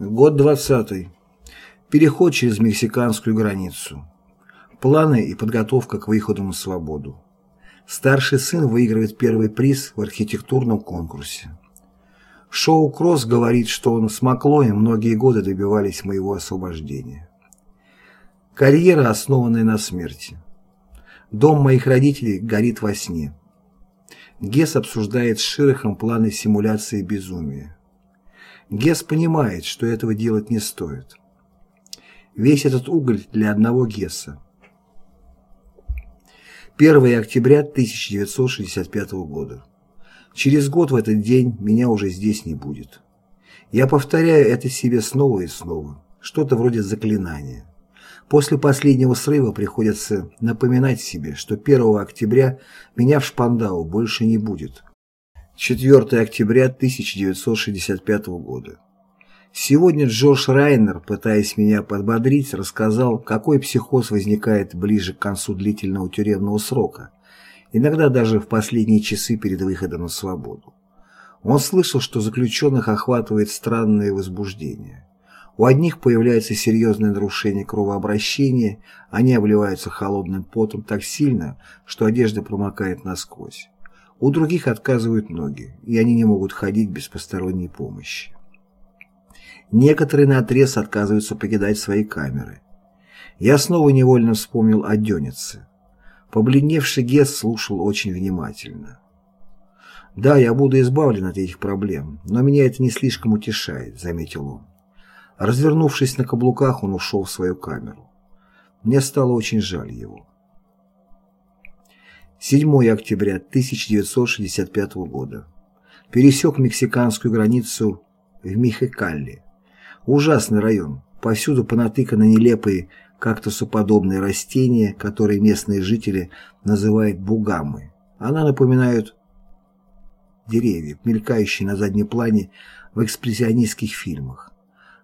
Год 20. Переход через мексиканскую границу. Планы и подготовка к выходу на свободу. Старший сын выигрывает первый приз в архитектурном конкурсе. Шоу Кросс говорит, что он с Маклоем многие годы добивались моего освобождения. Карьера, основанная на смерти. Дом моих родителей горит во сне. Гесс обсуждает с Широхом планы симуляции безумия. Гесс понимает, что этого делать не стоит. Весь этот уголь для одного Гесса. 1 октября 1965 года. Через год в этот день меня уже здесь не будет. Я повторяю это себе снова и снова. Что-то вроде заклинания. После последнего срыва приходится напоминать себе, что 1 октября меня в Шпандау больше не будет. 4 октября 1965 года. Сегодня Джордж Райнер, пытаясь меня подбодрить, рассказал, какой психоз возникает ближе к концу длительного тюремного срока, иногда даже в последние часы перед выходом на свободу. Он слышал, что заключенных охватывает странное возбуждение. У одних появляется серьезное нарушение кровообращения, они обливаются холодным потом так сильно, что одежда промокает насквозь. У других отказывают ноги, и они не могут ходить без посторонней помощи. Некоторые наотрез отказываются покидать свои камеры. Я снова невольно вспомнил о Дёнице. Побледневший Гесс слушал очень внимательно. «Да, я буду избавлен от этих проблем, но меня это не слишком утешает», — заметил он. Развернувшись на каблуках, он ушел в свою камеру. Мне стало очень жаль его. 7 октября 1965 года. Пересек мексиканскую границу в Мехикалле. Ужасный район. Повсюду понатыканы нелепые кактусоподобные растения, которые местные жители называют бугамы. Она напоминают деревья, мелькающие на заднем плане в экспрессионистских фильмах.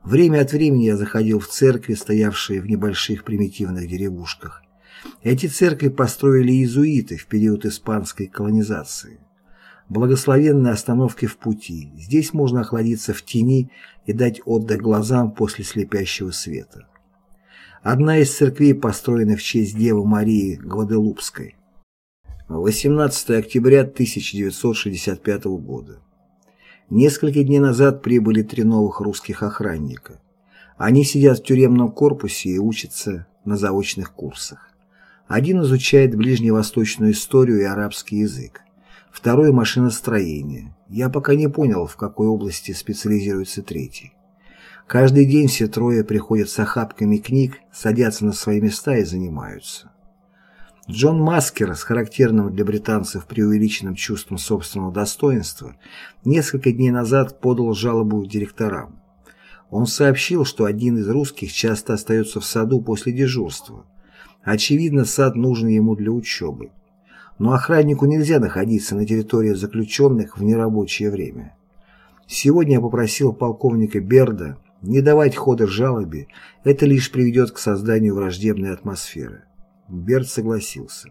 Время от времени я заходил в церкви, стоявшие в небольших примитивных деревушках. Эти церкви построили иезуиты в период испанской колонизации. Благословенные остановки в пути. Здесь можно охладиться в тени и дать отдых глазам после слепящего света. Одна из церквей построена в честь Девы Марии Гваделупской. 18 октября 1965 года. Несколько дней назад прибыли три новых русских охранника. Они сидят в тюремном корпусе и учатся на заочных курсах. Один изучает ближневосточную историю и арабский язык, второй – машиностроение. Я пока не понял, в какой области специализируется третий. Каждый день все трое приходят с охапками книг, садятся на свои места и занимаются. Джон Маскер с характерным для британцев преувеличенным чувством собственного достоинства несколько дней назад подал жалобу директорам. Он сообщил, что один из русских часто остается в саду после дежурства – Очевидно, сад нужен ему для учебы. Но охраннику нельзя находиться на территории заключенных в нерабочее время. Сегодня я попросил полковника Берда не давать хода жалобе, это лишь приведет к созданию враждебной атмосферы. Берд согласился.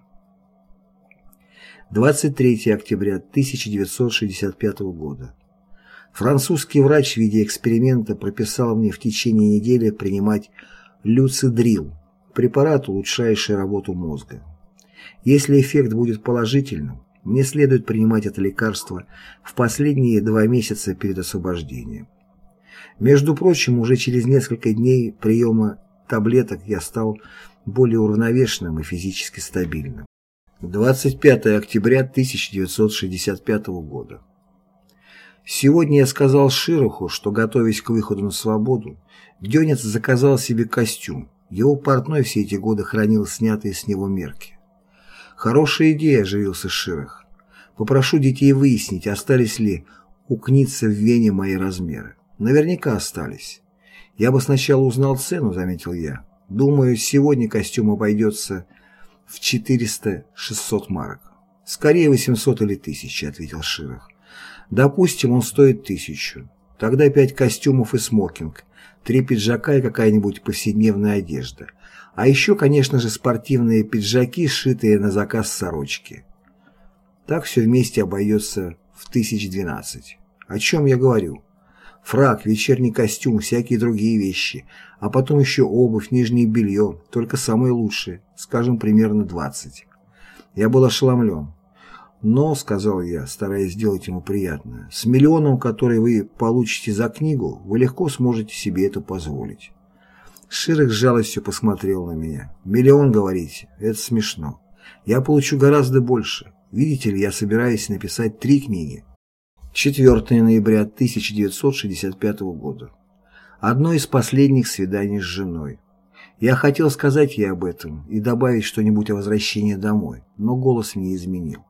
23 октября 1965 года. Французский врач в виде эксперимента прописал мне в течение недели принимать люцидрил, препарат, улучшающий работу мозга. Если эффект будет положительным, мне следует принимать это лекарство в последние два месяца перед освобождением. Между прочим, уже через несколько дней приема таблеток я стал более уравновешенным и физически стабильным. 25 октября 1965 года. Сегодня я сказал Широху, что, готовясь к выходу на свободу, Дёнец заказал себе костюм, его портной все эти годы хранил снятые с него мерки. «Хорошая идея», — оживился Ширах. «Попрошу детей выяснить, остались ли у Кница в Вене мои размеры. Наверняка остались. Я бы сначала узнал цену», — заметил я. «Думаю, сегодня костюм обойдется в 400-600 марок». «Скорее 800 или 1000», — ответил Ширах. «Допустим, он стоит тысячу. Тогда пять костюмов и смокинг, три пиджака и какая-нибудь повседневная одежда. А еще, конечно же, спортивные пиджаки, сшитые на заказ сорочки. Так все вместе обойдется в тысяч двенадцать. О чем я говорю? Фрак, вечерний костюм, всякие другие вещи, а потом еще обувь, нижнее белье, только самое лучшее, скажем, примерно 20. Я был ошеломлен. Но, сказал я, стараясь сделать ему приятное, с миллионом, который вы получите за книгу, вы легко сможете себе это позволить. Широк с жалостью посмотрел на меня. «Миллион, говорите? Это смешно. Я получу гораздо больше. Видите ли, я собираюсь написать три книги. 4 ноября 1965 года. Одно из последних свиданий с женой. Я хотел сказать ей об этом и добавить что-нибудь о возвращении домой, но голос мне изменил.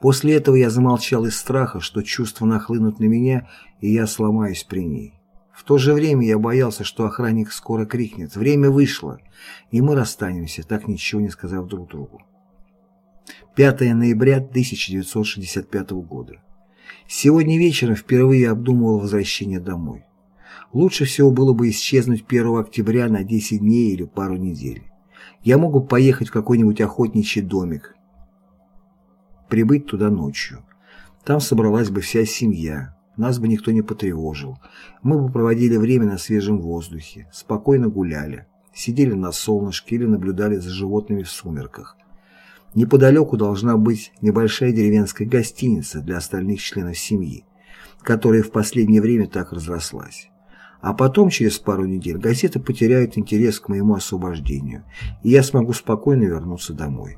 После этого я замолчал из страха, что чувства нахлынут на меня, и я сломаюсь при ней. В то же время я боялся, что охранник скоро крикнет «Время вышло!» и мы расстанемся, так ничего не сказав друг другу. 5 ноября 1965 года. Сегодня вечером впервые обдумывал возвращение домой. Лучше всего было бы исчезнуть 1 октября на 10 дней или пару недель. Я мог бы поехать в какой-нибудь охотничий домик, прибыть туда ночью. Там собралась бы вся семья, нас бы никто не потревожил. Мы бы проводили время на свежем воздухе, спокойно гуляли, сидели на солнышке или наблюдали за животными в сумерках. Неподалеку должна быть небольшая деревенская гостиница для остальных членов семьи, которая в последнее время так разрослась. А потом, через пару недель, газеты потеряют интерес к моему освобождению, и я смогу спокойно вернуться домой.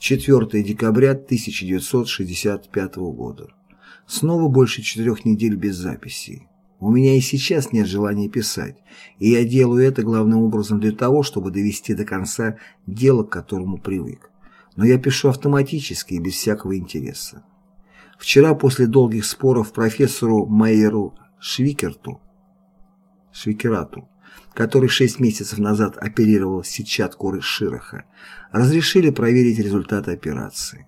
4 декабря 1965 года. Снова больше четырех недель без записей. У меня и сейчас нет желания писать, и я делаю это главным образом для того, чтобы довести до конца дело, к которому привык. Но я пишу автоматически и без всякого интереса. Вчера после долгих споров профессору Майеру Швикерту, Швикерату, который шесть месяцев назад оперировал сетчатку Широха, разрешили проверить результаты операции.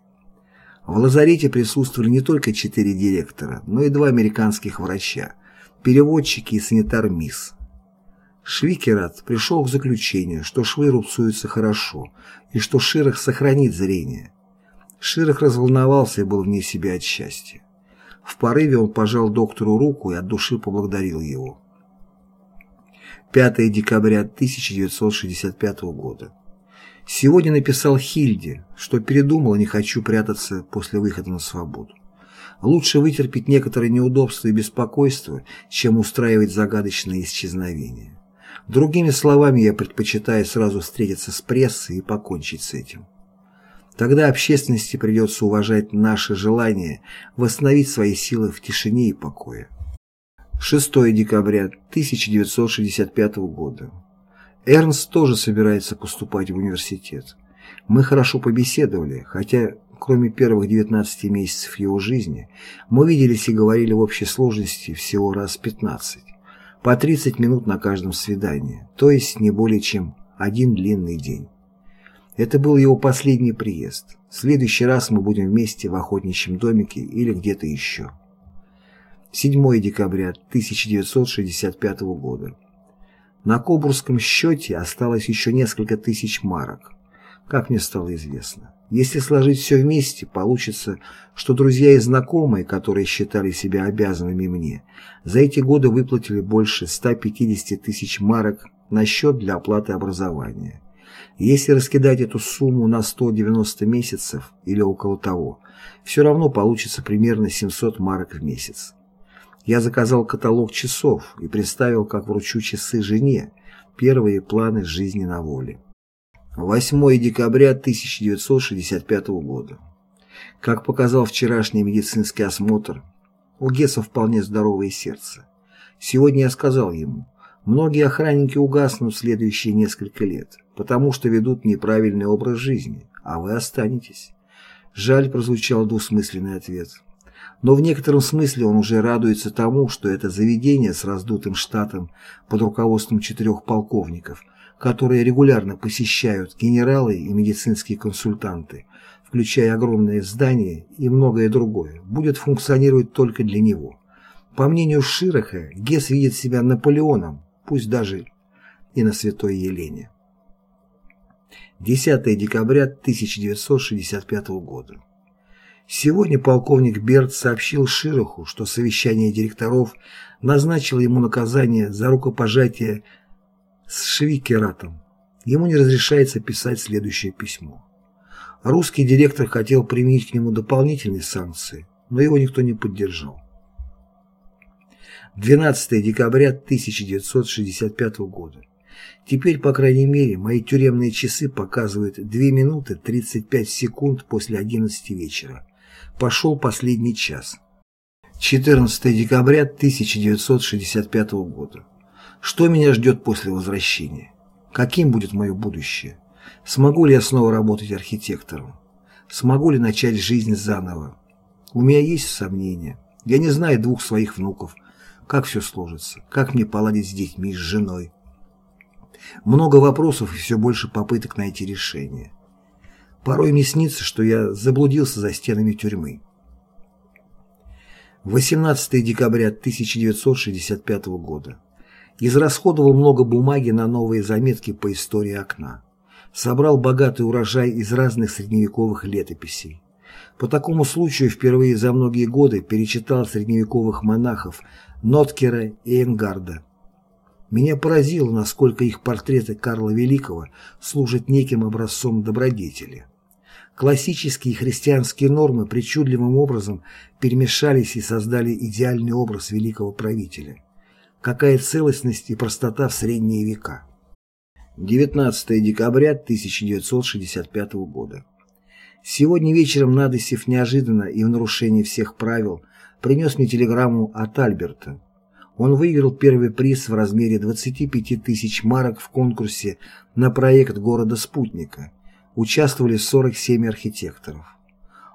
В лазарете присутствовали не только четыре директора, но и два американских врача, переводчики и санитар МИС. Швикерат пришел к заключению, что швы рубцуются хорошо и что Ширах сохранит зрение. Ширах разволновался и был вне себя от счастья. В порыве он пожал доктору руку и от души поблагодарил его. 5 декабря 1965 года. Сегодня написал Хильде, что передумал не хочу прятаться после выхода на свободу. Лучше вытерпеть некоторые неудобства и беспокойство, чем устраивать загадочные исчезновения. Другими словами, я предпочитаю сразу встретиться с прессой и покончить с этим. Тогда общественности придется уважать наше желание восстановить свои силы в тишине и покое. 6 декабря 1965 года. Эрнст тоже собирается поступать в университет. Мы хорошо побеседовали, хотя кроме первых 19 месяцев его жизни, мы виделись и говорили в общей сложности всего раз 15, по 30 минут на каждом свидании, то есть не более чем один длинный день. Это был его последний приезд. В следующий раз мы будем вместе в охотничьем домике или где-то еще. 7 декабря 1965 года. На Кобурском счете осталось еще несколько тысяч марок, как мне стало известно. Если сложить все вместе, получится, что друзья и знакомые, которые считали себя обязанными мне, за эти годы выплатили больше 150 тысяч марок на счет для оплаты образования. Если раскидать эту сумму на 190 месяцев или около того, все равно получится примерно 700 марок в месяц. Я заказал каталог часов и представил, как вручу часы жене, первые планы жизни на воле. 8 декабря 1965 года. Как показал вчерашний медицинский осмотр, у Гесса вполне здоровое сердце. Сегодня я сказал ему, многие охранники угаснут в следующие несколько лет, потому что ведут неправильный образ жизни, а вы останетесь. Жаль, прозвучал двусмысленный ответ но в некотором смысле он уже радуется тому, что это заведение с раздутым штатом под руководством четырех полковников, которые регулярно посещают генералы и медицинские консультанты, включая огромное здание и многое другое, будет функционировать только для него. По мнению Широха, Гесс видит себя Наполеоном, пусть даже и на Святой Елене. 10 декабря 1965 года. Сегодня полковник Берт сообщил Широху, что совещание директоров назначило ему наказание за рукопожатие с Швикератом. Ему не разрешается писать следующее письмо. Русский директор хотел применить к нему дополнительные санкции, но его никто не поддержал. 12 декабря 1965 года. Теперь, по крайней мере, мои тюремные часы показывают 2 минуты 35 секунд после 11 вечера. Пошел последний час. 14 декабря 1965 года. Что меня ждет после возвращения? Каким будет мое будущее? Смогу ли я снова работать архитектором? Смогу ли начать жизнь заново? У меня есть сомнения. Я не знаю двух своих внуков. Как все сложится? Как мне поладить с детьми, с женой? Много вопросов и все больше попыток найти решение. Порой мне снится, что я заблудился за стенами тюрьмы. 18 декабря 1965 года. Израсходовал много бумаги на новые заметки по истории окна. Собрал богатый урожай из разных средневековых летописей. По такому случаю впервые за многие годы перечитал средневековых монахов Ноткера и Энгарда. Меня поразило, насколько их портреты Карла Великого служат неким образцом добродетели. Классические христианские нормы причудливым образом перемешались и создали идеальный образ великого правителя. Какая целостность и простота в средние века. 19 декабря 1965 года. Сегодня вечером Надысев неожиданно и в нарушении всех правил принес мне телеграмму от Альберта. Он выиграл первый приз в размере 25 тысяч марок в конкурсе на проект города-спутника. Участвовали 47 архитекторов.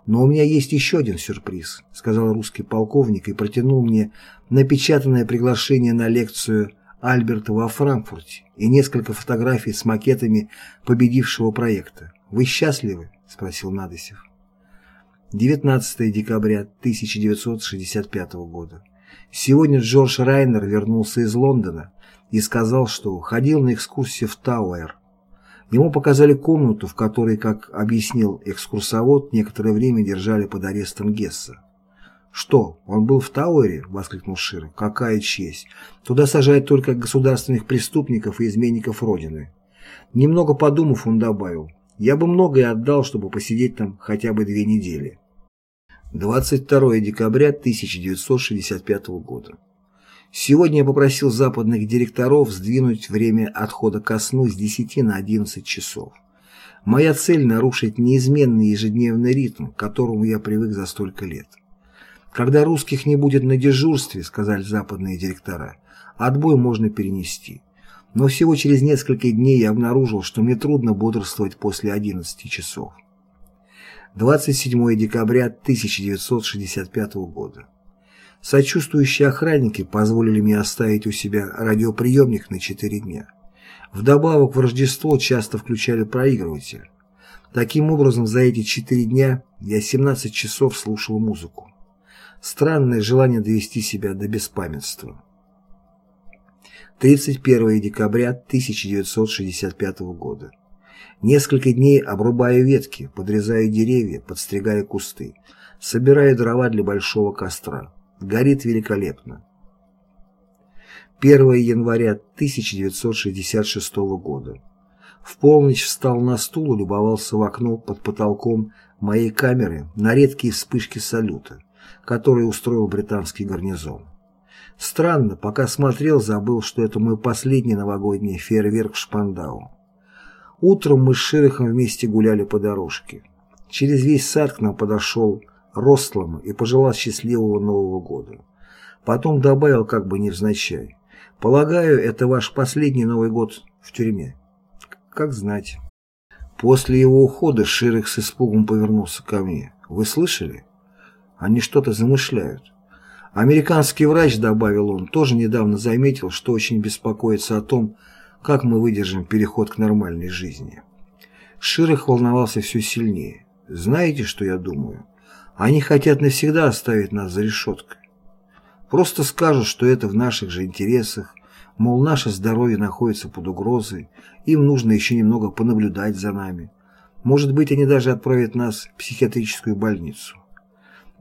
«Но у меня есть еще один сюрприз», — сказал русский полковник и протянул мне напечатанное приглашение на лекцию Альберта во Франкфурте и несколько фотографий с макетами победившего проекта. «Вы счастливы?» — спросил Надысев. 19 декабря 1965 года. Сегодня Джордж Райнер вернулся из Лондона и сказал, что ходил на экскурсию в Тауэр. Ему показали комнату, в которой, как объяснил экскурсовод, некоторое время держали под арестом Гесса. «Что, он был в Тауэре?» — воскликнул Шир. «Какая честь! Туда сажают только государственных преступников и изменников Родины». Немного подумав, он добавил. «Я бы многое отдал, чтобы посидеть там хотя бы две недели». 22 декабря 1965 года. Сегодня я попросил западных директоров сдвинуть время отхода ко сну с 10 на 11 часов. Моя цель – нарушить неизменный ежедневный ритм, к которому я привык за столько лет. Когда русских не будет на дежурстве, сказали западные директора, отбой можно перенести. Но всего через несколько дней я обнаружил, что мне трудно бодрствовать после 11 часов. 27 декабря 1965 года. Сочувствующие охранники позволили мне оставить у себя радиоприемник на 4 дня. Вдобавок в Рождество часто включали проигрыватель. Таким образом, за эти 4 дня я 17 часов слушал музыку. Странное желание довести себя до беспамятства. 31 декабря 1965 года. Несколько дней обрубаю ветки, подрезаю деревья, подстригаю кусты, собираю дрова для большого костра. Горит великолепно. 1 января 1966 года. В полночь встал на стул и любовался в окно под потолком моей камеры на редкие вспышки салюта, которые устроил британский гарнизон. Странно, пока смотрел, забыл, что это мой последний новогодний фейерверк в Шпандау. Утром мы с Широхом вместе гуляли по дорожке. Через весь сад к нам подошел Ростлом и пожелал счастливого Нового года. Потом добавил как бы невзначай. «Полагаю, это ваш последний Новый год в тюрьме». Как знать. После его ухода Ширых с испугом повернулся ко мне. «Вы слышали? Они что-то замышляют». Американский врач, добавил он, тоже недавно заметил, что очень беспокоится о том, как мы выдержим переход к нормальной жизни? Ширых волновался все сильнее. Знаете, что я думаю? Они хотят навсегда оставить нас за решеткой. Просто скажут, что это в наших же интересах, мол, наше здоровье находится под угрозой, им нужно еще немного понаблюдать за нами. Может быть, они даже отправят нас в психиатрическую больницу.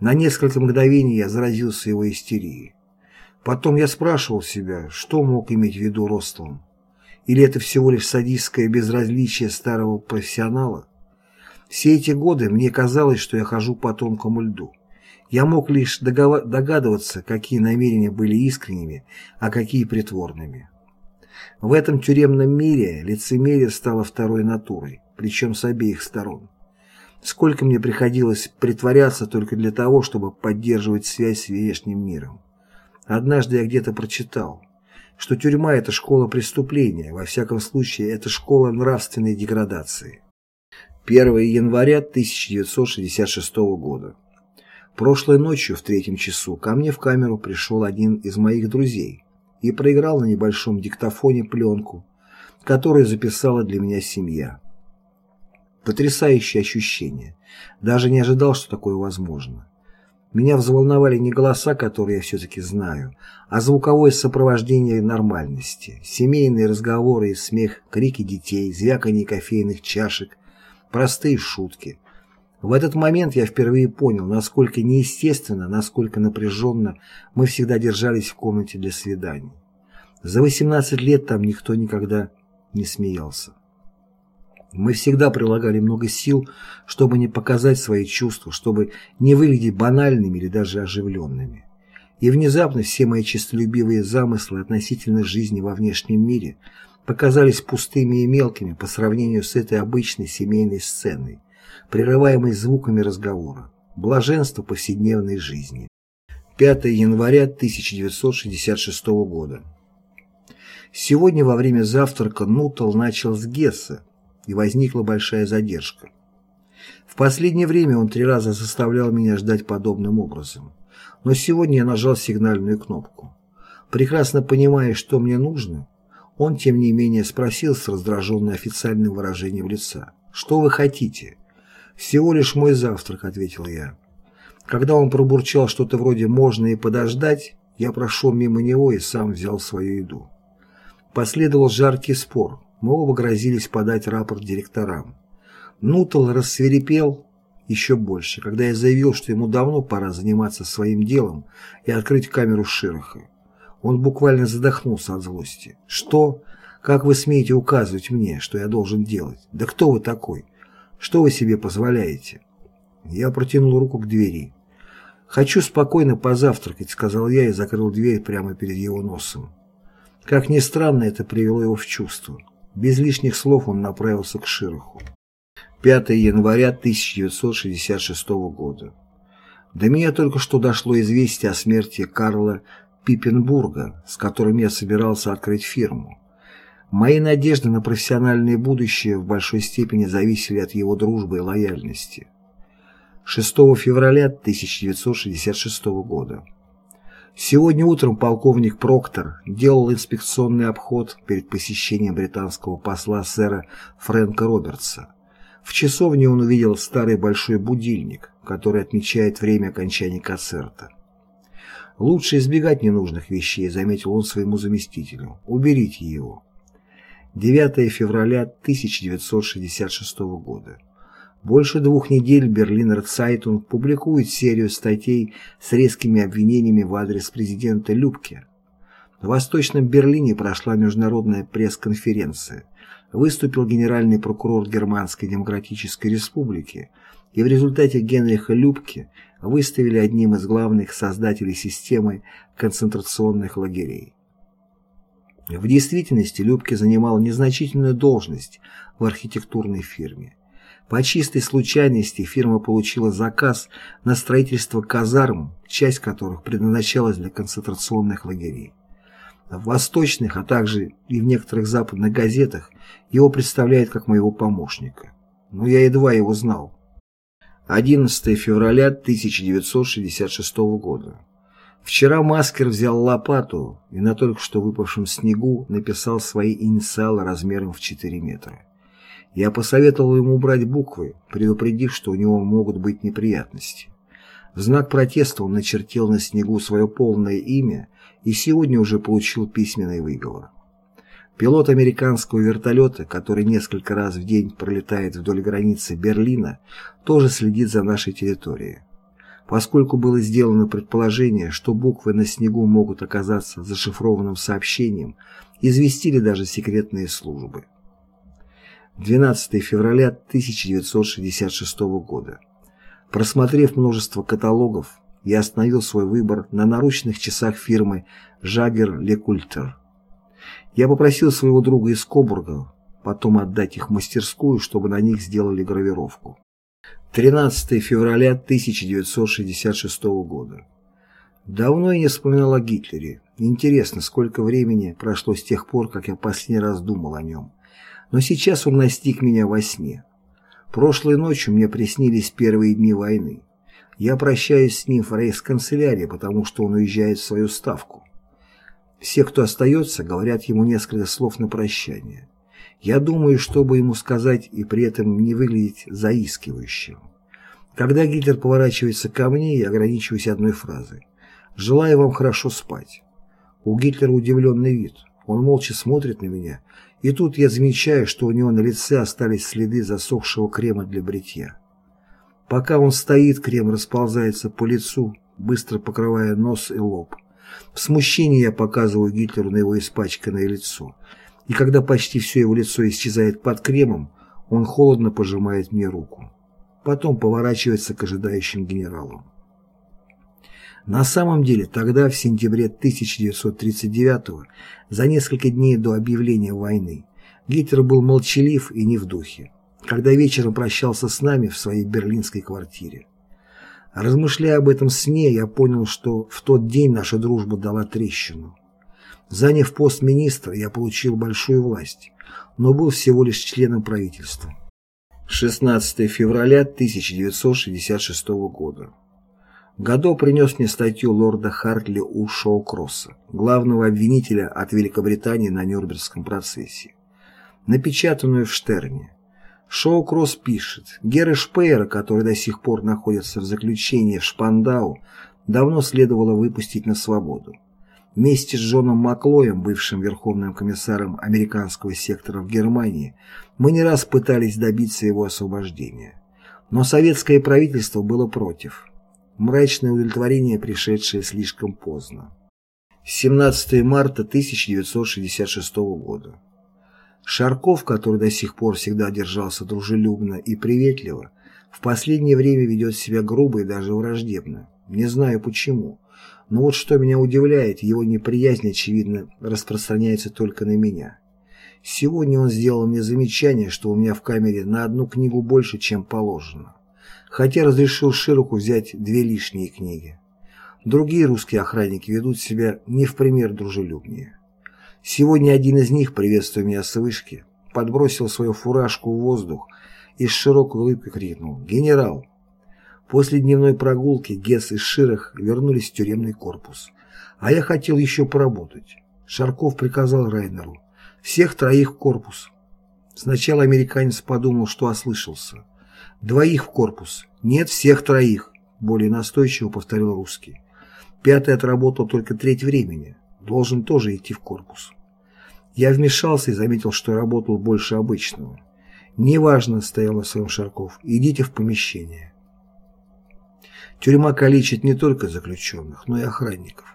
На несколько мгновений я заразился его истерией. Потом я спрашивал себя, что мог иметь в виду Ростовым. Или это всего лишь садистское безразличие старого профессионала? Все эти годы мне казалось, что я хожу по тонкому льду. Я мог лишь догадываться, какие намерения были искренними, а какие притворными. В этом тюремном мире лицемерие стало второй натурой, причем с обеих сторон. Сколько мне приходилось притворяться только для того, чтобы поддерживать связь с внешним миром. Однажды я где-то прочитал, что тюрьма – это школа преступления, во всяком случае, это школа нравственной деградации. 1 января 1966 года. Прошлой ночью в третьем часу ко мне в камеру пришел один из моих друзей и проиграл на небольшом диктофоне пленку, которую записала для меня семья. Потрясающее ощущение. Даже не ожидал, что такое возможно. Меня взволновали не голоса, которые я все-таки знаю, а звуковое сопровождение нормальности, семейные разговоры смех, крики детей, звяканье кофейных чашек, простые шутки – в этот момент я впервые понял, насколько неестественно, насколько напряженно мы всегда держались в комнате для свиданий. За 18 лет там никто никогда не смеялся. Мы всегда прилагали много сил, чтобы не показать свои чувства, чтобы не выглядеть банальными или даже оживленными. И внезапно все мои честолюбивые замыслы относительно жизни во внешнем мире показались пустыми и мелкими по сравнению с этой обычной семейной сценой, прерываемый звуками разговора. Блаженство повседневной жизни. 5 января 1966 года. Сегодня во время завтрака Нутл начал с Гесса, и возникла большая задержка. В последнее время он три раза заставлял меня ждать подобным образом. Но сегодня я нажал сигнальную кнопку. Прекрасно понимая, что мне нужно, он, тем не менее, спросил с раздраженным официальным выражением лица. «Что вы хотите?» «Всего лишь мой завтрак», — ответил я. Когда он пробурчал что-то вроде «можно и подождать», я прошел мимо него и сам взял свою еду. Последовал жаркий спор. Мы оба грозились подать рапорт директорам. Нутл рассверепел еще больше, когда я заявил, что ему давно пора заниматься своим делом и открыть камеру Широха. Он буквально задохнулся от злости. «Что? Как вы смеете указывать мне, что я должен делать? Да кто вы такой? Что вы себе позволяете?» Я протянул руку к двери. «Хочу спокойно позавтракать», — сказал я и закрыл дверь прямо перед его носом. Как ни странно, это привело его в чувство. Без лишних слов он направился к Широху. 5 января 1966 года. До меня только что дошло известие о смерти Карла Пиппенбурга, с которым я собирался открыть фирму. Мои надежды на профессиональное будущее в большой степени зависели от его дружбы и лояльности. 6 февраля 1966 года. Сегодня утром полковник Проктор делал инспекционный обход перед посещением британского посла сэра Фрэнка Робертса. В часовне он увидел старый большой будильник, который отмечает время окончания концерта. «Лучше избегать ненужных вещей», — заметил он своему заместителю. «Уберите его». 9 февраля 1966 года. Больше двух недель Берлинер Цайтунг публикует серию статей с резкими обвинениями в адрес президента Любке. В Восточном Берлине прошла международная пресс-конференция. Выступил генеральный прокурор Германской Демократической Республики, и в результате Генриха Любке выставили одним из главных создателей системы концентрационных лагерей. В действительности Любке занимал незначительную должность в архитектурной фирме. По чистой случайности фирма получила заказ на строительство казарм, часть которых предназначалась для концентрационных лагерей. В восточных, а также и в некоторых западных газетах его представляют как моего помощника. Но я едва его знал. 11 февраля 1966 года. Вчера Маскер взял лопату и на только что выпавшем снегу написал свои инициалы размером в 4 метра. Я посоветовал ему убрать буквы, предупредив, что у него могут быть неприятности. В знак протеста он начертил на снегу свое полное имя и сегодня уже получил письменный выговор. Пилот американского вертолета, который несколько раз в день пролетает вдоль границы Берлина, тоже следит за нашей территорией. поскольку было сделано предположение, что буквы на снегу могут оказаться зашифрованным сообщением, известили даже секретные службы. 12 февраля 1966 года. Просмотрев множество каталогов, я остановил свой выбор на наручных часах фирмы «Жагер Лекультер». Я попросил своего друга из Кобурга потом отдать их в мастерскую, чтобы на них сделали гравировку. 13 февраля 1966 года. Давно я не вспоминал о Гитлере. Интересно, сколько времени прошло с тех пор, как я последний раз думал о нем. Но сейчас он настиг меня во сне. Прошлой ночью мне приснились первые дни войны. Я прощаюсь с ним в рейхсканцелярии, потому что он уезжает в свою ставку. Все, кто остается, говорят ему несколько слов на прощание. Я думаю, чтобы ему сказать и при этом не выглядеть заискивающим. Когда Гитлер поворачивается ко мне, я ограничиваюсь одной фразой. «Желаю вам хорошо спать». У Гитлера удивленный вид. Он молча смотрит на меня, и тут я замечаю, что у него на лице остались следы засохшего крема для бритья. Пока он стоит, крем расползается по лицу, быстро покрывая нос и лоб. В смущении я показываю Гитлеру на его испачканное лицо – и когда почти все его лицо исчезает под кремом, он холодно пожимает мне руку. Потом поворачивается к ожидающим генералам. На самом деле, тогда, в сентябре 1939 за несколько дней до объявления войны, Гитлер был молчалив и не в духе, когда вечером прощался с нами в своей берлинской квартире. Размышляя об этом сне, я понял, что в тот день наша дружба дала трещину. Заняв пост министра, я получил большую власть, но был всего лишь членом правительства. 16 февраля 1966 года. Гадо принес мне статью лорда Хартли У. Шоукросса, главного обвинителя от Великобритании на Нюрнбергском процессе, напечатанную в Штерне. Шоукросс пишет, Геры Шпеера, который до сих пор находится в заключении в Шпандау, давно следовало выпустить на свободу. Вместе с Джоном Маклоем, бывшим верховным комиссаром американского сектора в Германии, мы не раз пытались добиться его освобождения. Но советское правительство было против. Мрачное удовлетворение, пришедшее слишком поздно. 17 марта 1966 года. Шарков, который до сих пор всегда держался дружелюбно и приветливо, в последнее время ведет себя грубо и даже враждебно. Не знаю почему. Но вот что меня удивляет, его неприязнь, очевидно, распространяется только на меня. Сегодня он сделал мне замечание, что у меня в камере на одну книгу больше, чем положено. Хотя разрешил Широку взять две лишние книги. Другие русские охранники ведут себя не в пример дружелюбнее. Сегодня один из них, приветствуя меня с вышки, подбросил свою фуражку в воздух и с широкой улыбкой крикнул «Генерал!» После дневной прогулки Гесс и Ширах вернулись в тюремный корпус. А я хотел еще поработать. Шарков приказал Райнеру. Всех троих в корпус. Сначала американец подумал, что ослышался. Двоих в корпус. Нет, всех троих. Более настойчиво повторил русский. Пятый отработал только треть времени. Должен тоже идти в корпус. Я вмешался и заметил, что работал больше обычного. «Неважно», — стоял на своем Шарков, — «идите в помещение». Тюрьма калечит не только заключенных, но и охранников.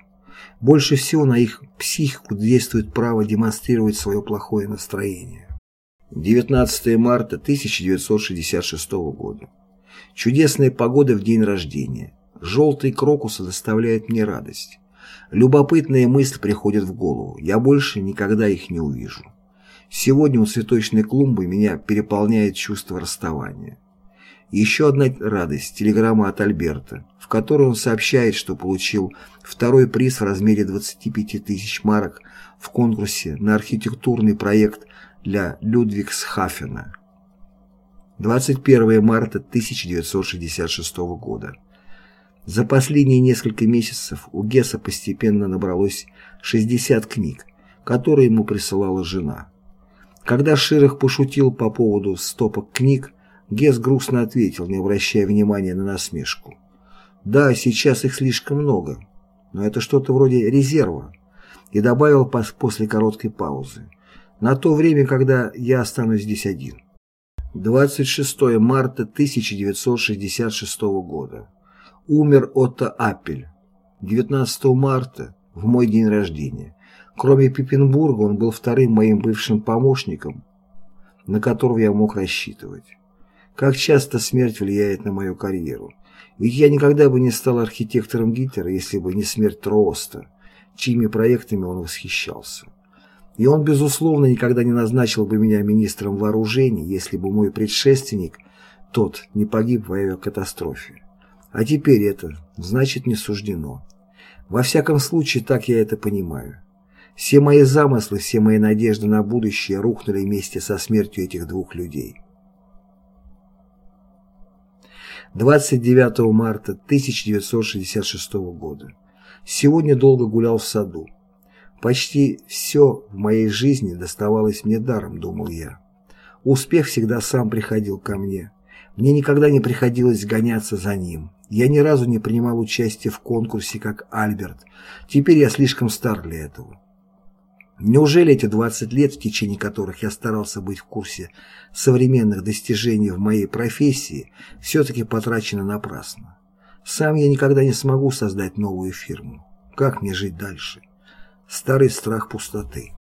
Больше всего на их психику действует право демонстрировать свое плохое настроение. 19 марта 1966 года. Чудесная погода в день рождения. Желтые крокусы доставляют мне радость. Любопытная мысль приходит в голову. Я больше никогда их не увижу. Сегодня у цветочной клумбы меня переполняет чувство расставания. Еще одна радость – телеграмма от Альберта, в которой он сообщает, что получил второй приз в размере 25 тысяч марок в конкурсе на архитектурный проект для Людвигсхафена. 21 марта 1966 года. За последние несколько месяцев у Гесса постепенно набралось 60 книг, которые ему присылала жена. Когда Ширах пошутил по поводу стопок книг, Гес грустно ответил, не обращая внимания на насмешку. «Да, сейчас их слишком много, но это что-то вроде резерва», и добавил после короткой паузы. «На то время, когда я останусь здесь один». 26 марта 1966 года. Умер Отто Аппель 19 марта, в мой день рождения. Кроме Пиппенбурга, он был вторым моим бывшим помощником, на которого я мог рассчитывать. Как часто смерть влияет на мою карьеру. Ведь я никогда бы не стал архитектором Гитлера, если бы не смерть Трооста, чьими проектами он восхищался. И он, безусловно, никогда не назначил бы меня министром вооружений, если бы мой предшественник, тот, не погиб в авиакатастрофе. А теперь это, значит, не суждено. Во всяком случае, так я это понимаю. Все мои замыслы, все мои надежды на будущее рухнули вместе со смертью этих двух людей. 29 марта 1966 года. Сегодня долго гулял в саду. Почти все в моей жизни доставалось мне даром, думал я. Успех всегда сам приходил ко мне. Мне никогда не приходилось гоняться за ним. Я ни разу не принимал участие в конкурсе, как Альберт. Теперь я слишком стар для этого. Неужели эти 20 лет, в течение которых я старался быть в курсе современных достижений в моей профессии, все-таки потрачено напрасно? Сам я никогда не смогу создать новую фирму. Как мне жить дальше? Старый страх пустоты.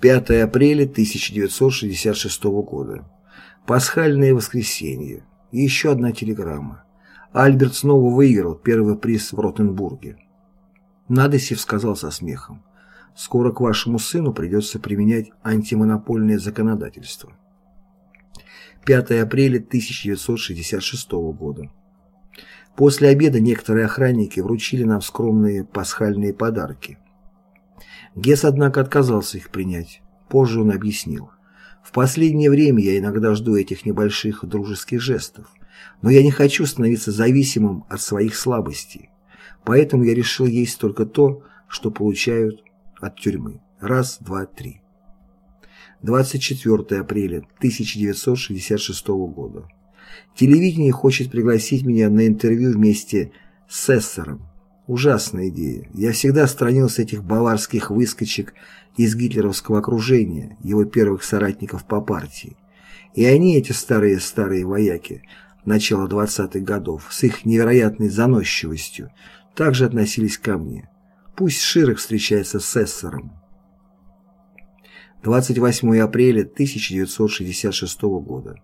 5 апреля 1966 года. Пасхальное воскресенье. И еще одна телеграмма. Альберт снова выиграл первый приз в Ротенбурге. Надесев сказал со смехом. Скоро к вашему сыну придется применять антимонопольное законодательство. 5 апреля 1966 года. После обеда некоторые охранники вручили нам скромные пасхальные подарки. Гесс, однако, отказался их принять. Позже он объяснил. В последнее время я иногда жду этих небольших дружеских жестов, но я не хочу становиться зависимым от своих слабостей. Поэтому я решил есть только то, что получают от тюрьмы. Раз, два, три. 24 апреля 1966 года. Телевидение хочет пригласить меня на интервью вместе с Эссером. Ужасная идея. Я всегда сторонился этих баварских выскочек из гитлеровского окружения, его первых соратников по партии. И они, эти старые-старые вояки, начала 20-х годов, с их невероятной заносчивостью, также относились ко мне. Пусть Широк встречается с Эссером. 28 апреля 1966 года.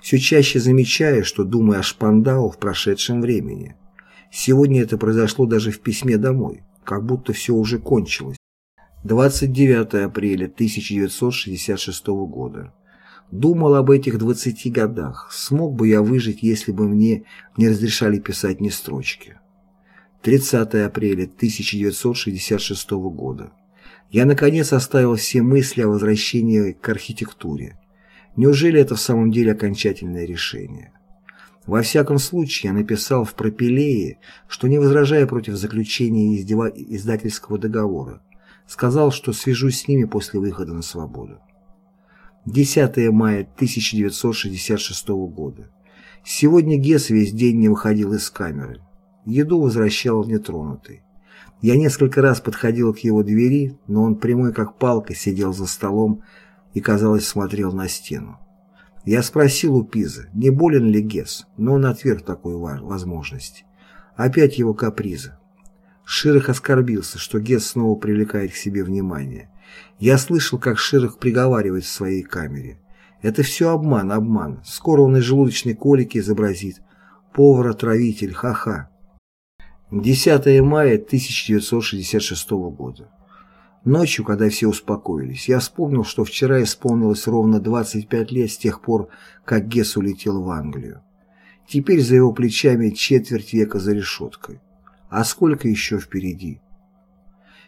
Все чаще замечаю, что думаю о Шпандау в прошедшем времени. Сегодня это произошло даже в письме домой, как будто все уже кончилось. 29 апреля 1966 года. Думал об этих 20 годах. Смог бы я выжить, если бы мне не разрешали писать ни строчки. 30 апреля 1966 года. Я наконец оставил все мысли о возвращении к архитектуре. Неужели это в самом деле окончательное решение? Во всяком случае, я написал в Пропилее, что не возражая против заключения издательского договора, сказал, что свяжусь с ними после выхода на свободу. 10 мая 1966 года. Сегодня Гесс весь день не выходил из камеры. Еду возвращал нетронутой. Я несколько раз подходил к его двери, но он прямой как палка сидел за столом и, казалось, смотрел на стену. Я спросил у Пиза, не болен ли Гесс, но он отверг такую возможность. Опять его каприза. Ширах оскорбился, что Гесс снова привлекает к себе внимание. Я слышал, как Ширах приговаривает в своей камере. Это все обман, обман. Скоро он из желудочной колики изобразит. Повар-отравитель, ха-ха. 10 мая 1966 года. Ночью, когда все успокоились, я вспомнил, что вчера исполнилось ровно 25 лет с тех пор, как Гесс улетел в Англию. Теперь за его плечами четверть века за решеткой. А сколько еще впереди?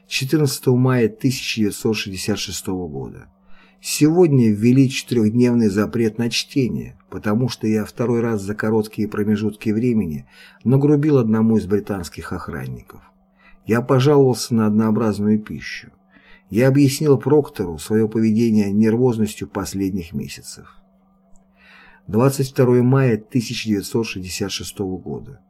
14 мая 1966 года. Сегодня ввели четырехдневный запрет на чтение, потому что я второй раз за короткие промежутки времени нагрубил одному из британских охранников. Я пожаловался на однообразную пищу. Я объяснил Проктору свое поведение нервозностью последних месяцев. 22 мая 1966 года.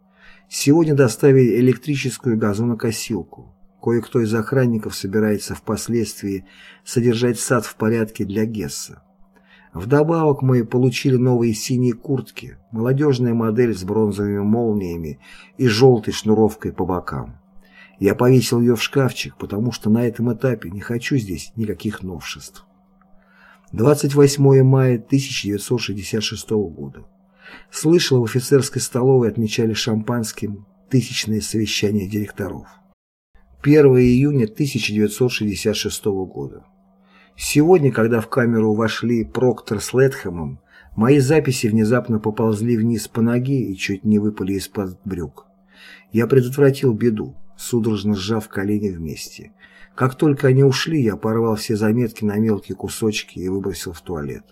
Сегодня доставили электрическую газонокосилку. Кое-кто из охранников собирается впоследствии содержать сад в порядке для Гесса. Вдобавок мы получили новые синие куртки, молодежная модель с бронзовыми молниями и желтой шнуровкой по бокам. Я повесил ее в шкафчик, потому что на этом этапе не хочу здесь никаких новшеств. 28 мая 1966 года. Слышал, в офицерской столовой отмечали шампанским тысячное совещание директоров. 1 июня 1966 года. Сегодня, когда в камеру вошли Проктор с Летхэмом, мои записи внезапно поползли вниз по ноге и чуть не выпали из-под брюк. Я предотвратил беду, судорожно сжав колени вместе. Как только они ушли, я порвал все заметки на мелкие кусочки и выбросил в туалет.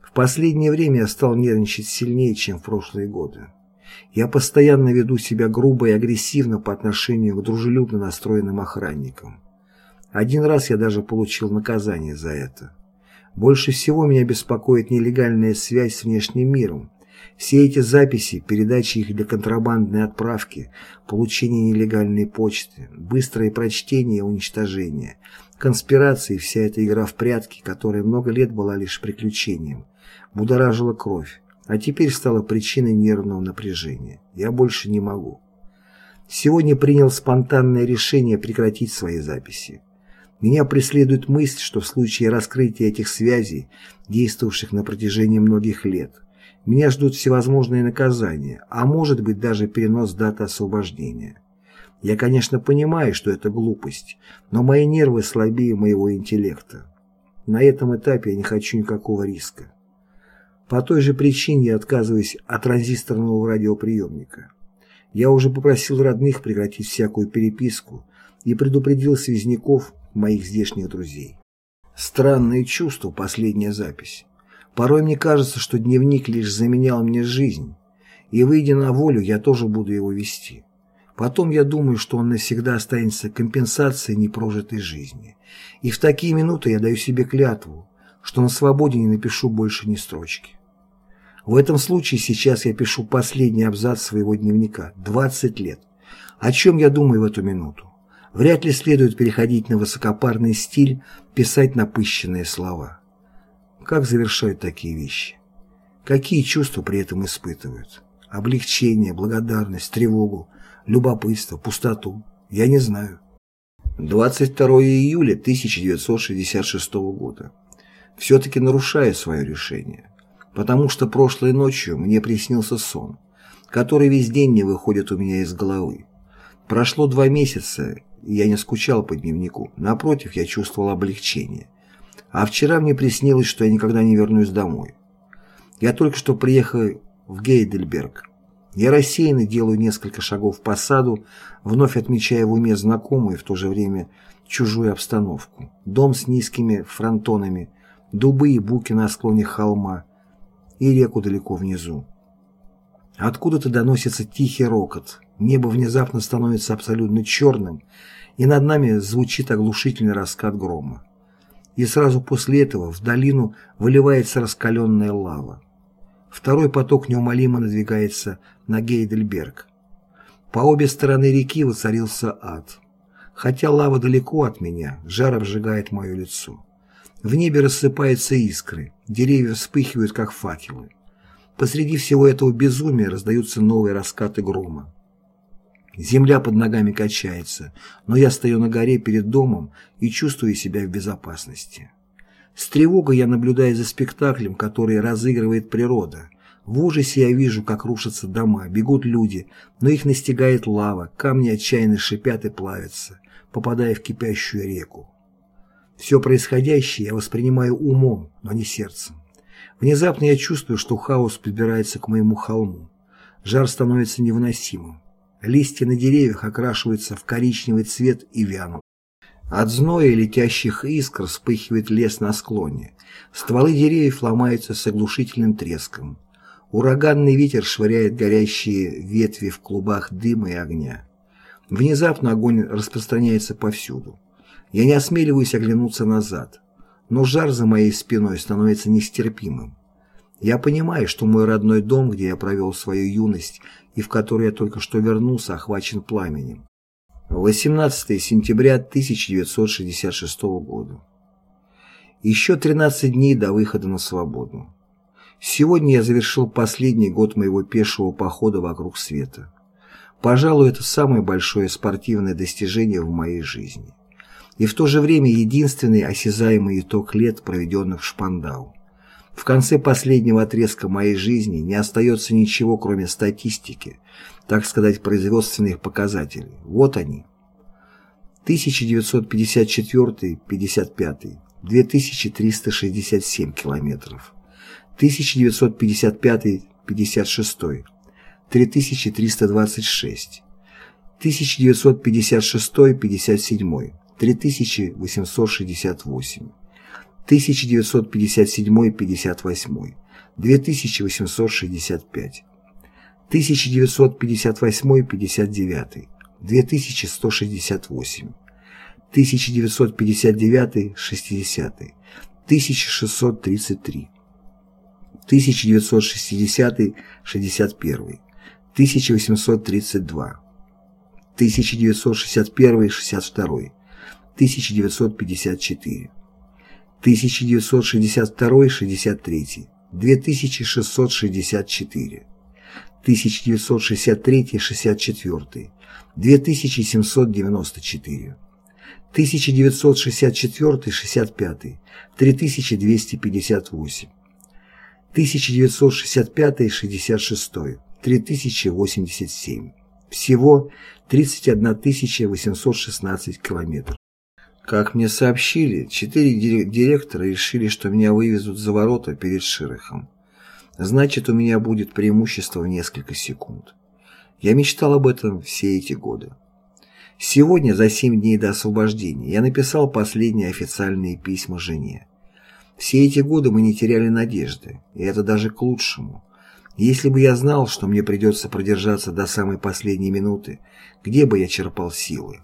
В последнее время я стал нервничать сильнее, чем в прошлые годы. Я постоянно веду себя грубо и агрессивно по отношению к дружелюбно настроенным охранникам. Один раз я даже получил наказание за это. Больше всего меня беспокоит нелегальная связь с внешним миром. Все эти записи, передачи их для контрабандной отправки, получение нелегальной почты, быстрое прочтение и уничтожение, конспирации, вся эта игра в прятки, которая много лет была лишь приключением, будоражила кровь, а теперь стала причиной нервного напряжения. Я больше не могу. Сегодня принял спонтанное решение прекратить свои записи. Меня преследует мысль, что в случае раскрытия этих связей, действовавших на протяжении многих лет, меня ждут всевозможные наказания, а может быть даже перенос даты освобождения. Я, конечно, понимаю, что это глупость, но мои нервы слабее моего интеллекта. На этом этапе я не хочу никакого риска. По той же причине я отказываюсь от транзисторного радиоприемника. Я уже попросил родных прекратить всякую переписку и предупредил связняков моих здешних друзей. Странное чувство последняя запись. Порой мне кажется, что дневник лишь заменял мне жизнь, и, выйдя на волю, я тоже буду его вести. Потом я думаю, что он навсегда останется компенсацией непрожитой жизни. И в такие минуты я даю себе клятву, что на свободе не напишу больше ни строчки. В этом случае сейчас я пишу последний абзац своего дневника, 20 лет. О чем я думаю в эту минуту? Вряд ли следует переходить на высокопарный стиль, писать напыщенные слова. Как завершают такие вещи? Какие чувства при этом испытывают? Облегчение, благодарность, тревогу, любопытство, пустоту? Я не знаю. 22 июля 1966 года. Все-таки нарушаю свое решение, потому что прошлой ночью мне приснился сон, который весь день не выходит у меня из головы. Прошло два месяца, я не скучал по дневнику. Напротив, я чувствовал облегчение. А вчера мне приснилось, что я никогда не вернусь домой. Я только что приехал в Гейдельберг. Я рассеянно делаю несколько шагов по саду, вновь отмечая в уме знакомую и в то же время чужую обстановку. Дом с низкими фронтонами, дубы и буки на склоне холма и реку далеко внизу. Откуда-то доносится тихий рокот. Небо внезапно становится абсолютно черным, и над нами звучит оглушительный раскат грома. И сразу после этого в долину выливается раскаленная лава. Второй поток неумолимо надвигается на Гейдельберг. По обе стороны реки воцарился ад. Хотя лава далеко от меня, жар обжигает мое лицо. В небе рассыпаются искры, деревья вспыхивают, как факелы. Посреди всего этого безумия раздаются новые раскаты грома. Земля под ногами качается, но я стою на горе перед домом и чувствую себя в безопасности. С тревогой я наблюдаю за спектаклем, который разыгрывает природа. В ужасе я вижу, как рушатся дома, бегут люди, но их настигает лава, камни отчаянно шипят и плавятся, попадая в кипящую реку. Все происходящее я воспринимаю умом, но не сердцем. Внезапно я чувствую, что хаос подбирается к моему холму. Жар становится невыносимым. Листья на деревьях окрашиваются в коричневый цвет и вянут. От зноя летящих искр вспыхивает лес на склоне. Стволы деревьев ломаются с оглушительным треском. Ураганный ветер швыряет горящие ветви в клубах дыма и огня. Внезапно огонь распространяется повсюду. Я не осмеливаюсь оглянуться назад но жар за моей спиной становится нестерпимым. Я понимаю, что мой родной дом, где я провел свою юность и в который я только что вернулся, охвачен пламенем. 18 сентября 1966 года. Еще 13 дней до выхода на свободу. Сегодня я завершил последний год моего пешего похода вокруг света. Пожалуй, это самое большое спортивное достижение в моей жизни. И в то же время единственный осязаемый итог лет, проведенных в Шпандау. В конце последнего отрезка моей жизни не остается ничего, кроме статистики, так сказать, производственных показателей. Вот они. 1954-55 2367 километров. 1955-56 3326. 1956-57 3868. 1957-58 2865. 1958-59 2168. 1959 60 1633 1960 61 1832 1961 62 1954 1962 63 2664 1963 64 2794 1964-65 3258 1965-66 3087 Всего 31 816 километров. Как мне сообщили, четыре директора решили, что меня вывезут за ворота перед Широхом. Значит, у меня будет преимущество в несколько секунд. Я мечтал об этом все эти годы. Сегодня, за семь дней до освобождения, я написал последние официальные письма жене. Все эти годы мы не теряли надежды, и это даже к лучшему. Если бы я знал, что мне придется продержаться до самой последней минуты, где бы я черпал силы?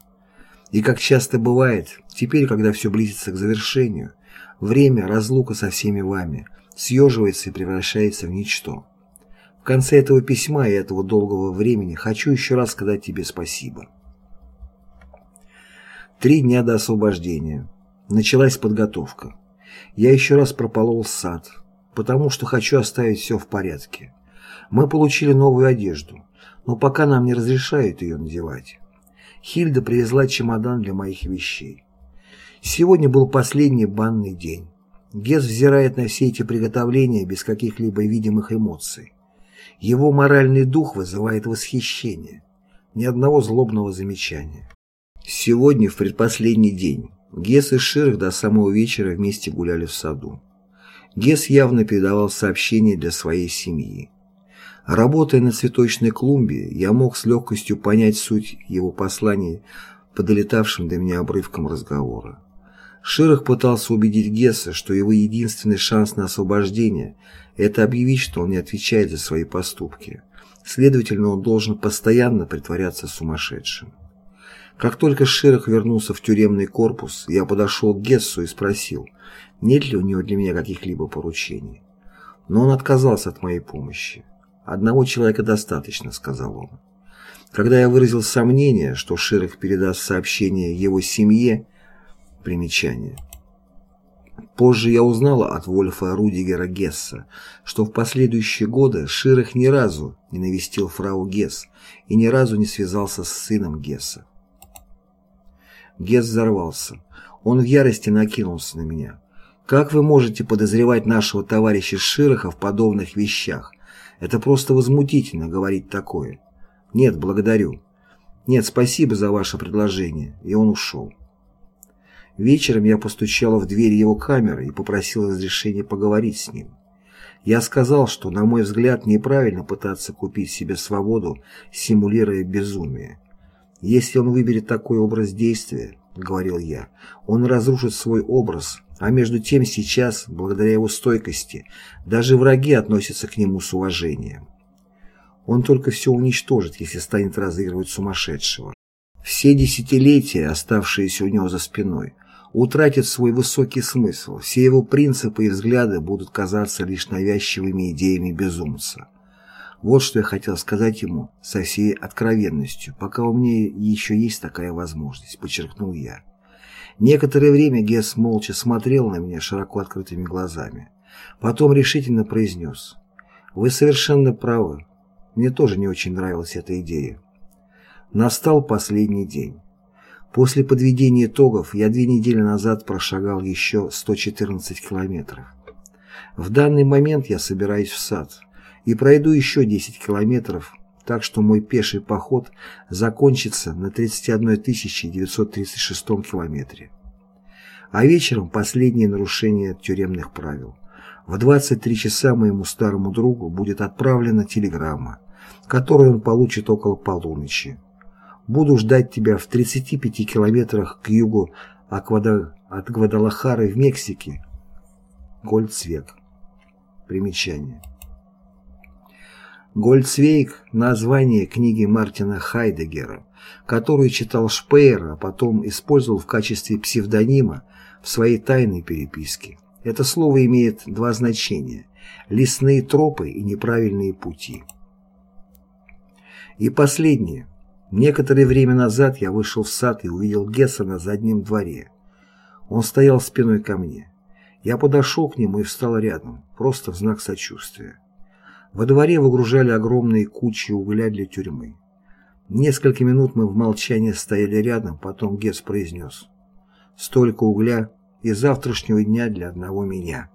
И как часто бывает, теперь, когда все близится к завершению, время, разлука со всеми вами, съеживается и превращается в ничто. В конце этого письма и этого долгого времени хочу еще раз сказать тебе спасибо. Три дня до освобождения. Началась подготовка. Я еще раз прополол сад, потому что хочу оставить все в порядке. Мы получили новую одежду, но пока нам не разрешают ее надевать. Хильда привезла чемодан для моих вещей. Сегодня был последний банный день. Гес взирает на все эти приготовления без каких-либо видимых эмоций. Его моральный дух вызывает восхищение. Ни одного злобного замечания. Сегодня, в предпоследний день, Гес и Ширах до самого вечера вместе гуляли в саду. Гес явно передавал сообщения для своей семьи. Работая на цветочной клумбе, я мог с легкостью понять суть его посланий по долетавшим до меня обрывкам разговора. Ширах пытался убедить Гесса, что его единственный шанс на освобождение – это объявить, что он не отвечает за свои поступки. Следовательно, он должен постоянно притворяться сумасшедшим. Как только Ширах вернулся в тюремный корпус, я подошел к Гессу и спросил, нет ли у него для меня каких-либо поручений. Но он отказался от моей помощи. «Одного человека достаточно», — сказал он. Когда я выразил сомнение, что Ширах передаст сообщение его семье, примечание. Позже я узнала от Вольфа Рудигера Гесса, что в последующие годы Ширах ни разу не навестил фрау Гесс и ни разу не связался с сыном Гесса. Гес взорвался. Он в ярости накинулся на меня. «Как вы можете подозревать нашего товарища Широха в подобных вещах? Это просто возмутительно говорить такое. Нет, благодарю. Нет, спасибо за ваше предложение». И он ушел. Вечером я постучала в дверь его камеры и попросила разрешения поговорить с ним. Я сказал, что, на мой взгляд, неправильно пытаться купить себе свободу, симулируя безумие. Если он выберет такой образ действия, говорил я, он разрушит свой образ, а между тем сейчас, благодаря его стойкости, даже враги относятся к нему с уважением. Он только все уничтожит, если станет разыгрывать сумасшедшего. Все десятилетия, оставшиеся у него за спиной, утратят свой высокий смысл, все его принципы и взгляды будут казаться лишь навязчивыми идеями безумца. Вот что я хотел сказать ему со всей откровенностью, пока у меня еще есть такая возможность, подчеркнул я. Некоторое время Гесс молча смотрел на меня широко открытыми глазами. Потом решительно произнес. «Вы совершенно правы. Мне тоже не очень нравилась эта идея». Настал последний день. После подведения итогов я две недели назад прошагал еще 114 километров. В данный момент я собираюсь в сад и пройду еще 10 километров, так что мой пеший поход закончится на 31 936 километре. А вечером последнее нарушение тюремных правил. В 23 часа моему старому другу будет отправлена телеграмма, которую он получит около полуночи. Буду ждать тебя в 35 километрах к югу от Гвадалахары в Мексике. Гольцвек. Примечание. Гольцвейк – название книги Мартина Хайдегера, которую читал Шпеер, а потом использовал в качестве псевдонима в своей тайной переписке. Это слово имеет два значения – лесные тропы и неправильные пути. И последнее – Некоторое время назад я вышел в сад и увидел Гесса на заднем дворе. Он стоял спиной ко мне. Я подошел к нему и встал рядом, просто в знак сочувствия. Во дворе выгружали огромные кучи угля для тюрьмы. Несколько минут мы в молчании стояли рядом, потом Гесс произнес «Столько угля и завтрашнего дня для одного меня».